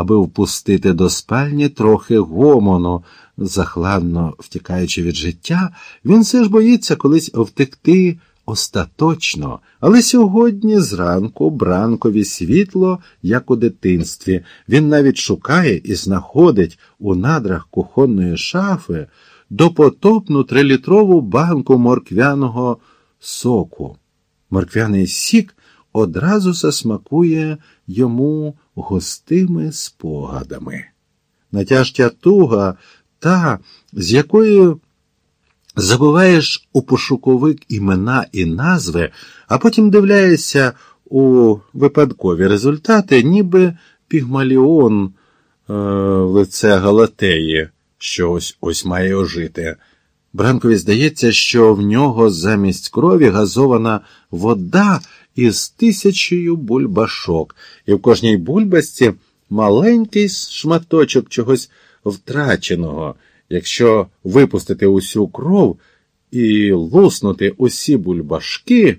аби впустити до спальні трохи гомону. Захладно втікаючи від життя, він все ж боїться колись втекти остаточно, але сьогодні зранку бранкові світло, як у дитинстві, він навіть шукає і знаходить у надрах кухонної шафи допотопну трилітрову банку морквяного соку. Морквяний сік одразу засмакує йому густими спогадами. Натяжтя туга та, з якою забуваєш у пошуковик імена і назви, а потім дивляєшся у випадкові результати, ніби пігмаліон е, лице Галатеї, що ось ось має ожити. Бранкові здається, що в нього замість крові газована вода із тисячею бульбашок, і в кожній бульбасці маленький шматочок чогось втраченого. Якщо випустити усю кров і луснути усі бульбашки,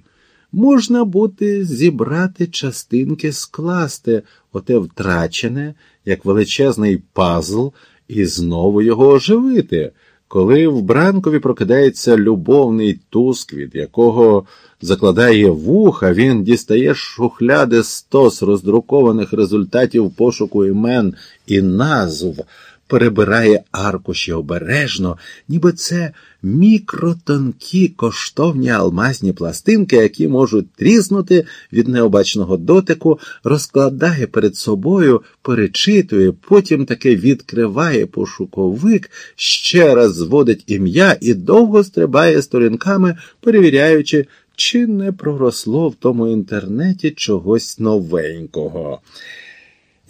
можна буде зібрати частинки, скласти оте втрачене, як величезний пазл, і знову його оживити. Коли в бранкові прокидається любовний туск, від якого закладає вуха, він дістає шухляди стос роздрукованих результатів пошуку імен і назв перебирає аркуші обережно, ніби це мікротонкі коштовні алмазні пластинки, які можуть тріснути від необачного дотику, розкладає перед собою, перечитує, потім таки відкриває пошуковик, ще раз зводить ім'я і довго стрибає сторінками, перевіряючи, чи не проросло в тому інтернеті чогось новенького.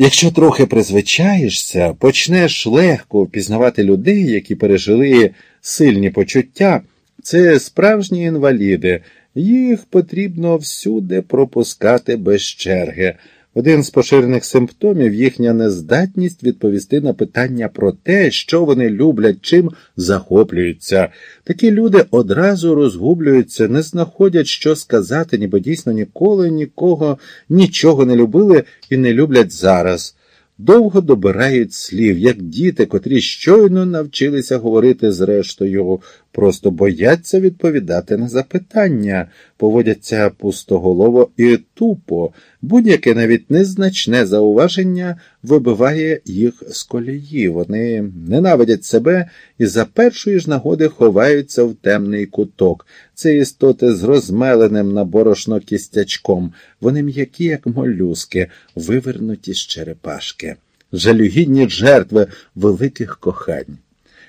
Якщо трохи призвичаєшся, почнеш легко впізнавати людей, які пережили сильні почуття, це справжні інваліди, їх потрібно всюди пропускати без черги. Один з поширених симптомів їхня нездатність відповісти на питання про те, що вони люблять, чим захоплюються. Такі люди одразу розгублюються, не знаходять, що сказати, ніби дійсно ніколи нікого нічого не любили і не люблять зараз довго добирають слів, як діти, котрі щойно навчилися говорити зрештою, просто бояться відповідати на запитання, поводяться пустоголово і тупо, будь-яке навіть незначне зауваження вибиває їх з колії. Вони ненавидять себе і за першої ж нагоди ховаються в темний куток. Це істоти з розмеленим на борошно кістячком. Вони м'які, як молюски, вивернуті з черепашки, жалюгідні жертви великих кохань.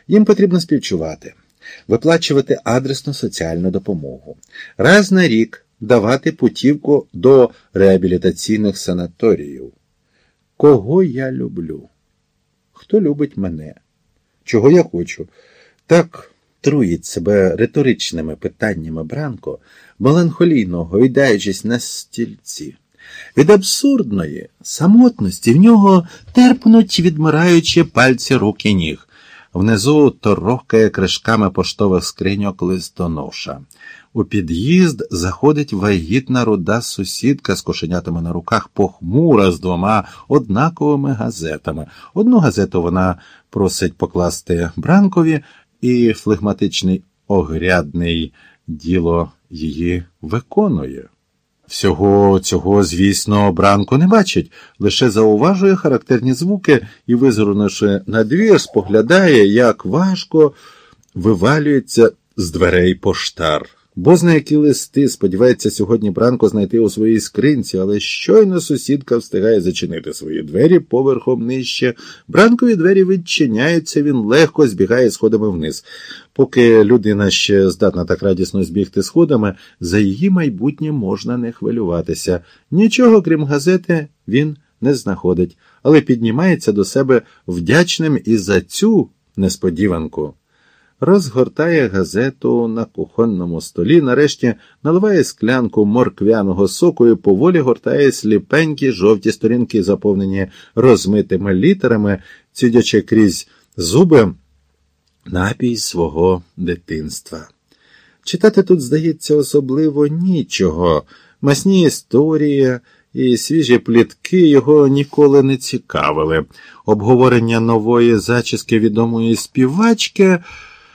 Їм потрібно співчувати, виплачувати адресну соціальну допомогу, раз на рік давати путівку до реабілітаційних санаторіїв. Кого я люблю? Хто любить мене? Чого я хочу? Так труїть себе риторичними питаннями Бранко, меланхолійно гойдаючись на стільці. Від абсурдної самотності в нього терпнуть, відмираючи пальці рук і ніг. Внизу торохкає кришками поштових скриньок листоноша. У під'їзд заходить вагітна руда сусідка з кошенятами на руках похмура з двома однаковими газетами. Одну газету вона просить покласти бранкові, і флегматичний огрядний діло її виконує. Всього цього, звісно, бранко не бачить, лише зауважує характерні звуки і, визирнувши на двір, споглядає, як важко вивалюється з дверей поштар. Бо зна які листи сподівається сьогодні Бранко знайти у своїй скринці, але щойно сусідка встигає зачинити свої двері поверхом нижче. Бранкові двері відчиняються, він легко збігає сходами вниз. Поки людина ще здатна так радісно збігти сходами, за її майбутнє можна не хвилюватися. Нічого, крім газети, він не знаходить, але піднімається до себе вдячним і за цю несподіванку розгортає газету на кухонному столі, нарешті наливає склянку морквяного соку і поволі гортає сліпенькі жовті сторінки, заповнені розмитими літерами, цідячи крізь зуби напій свого дитинства. Читати тут, здається, особливо нічого, масні історії і свіжі плітки його ніколи не цікавили. Обговорення нової зачіски відомої співачки.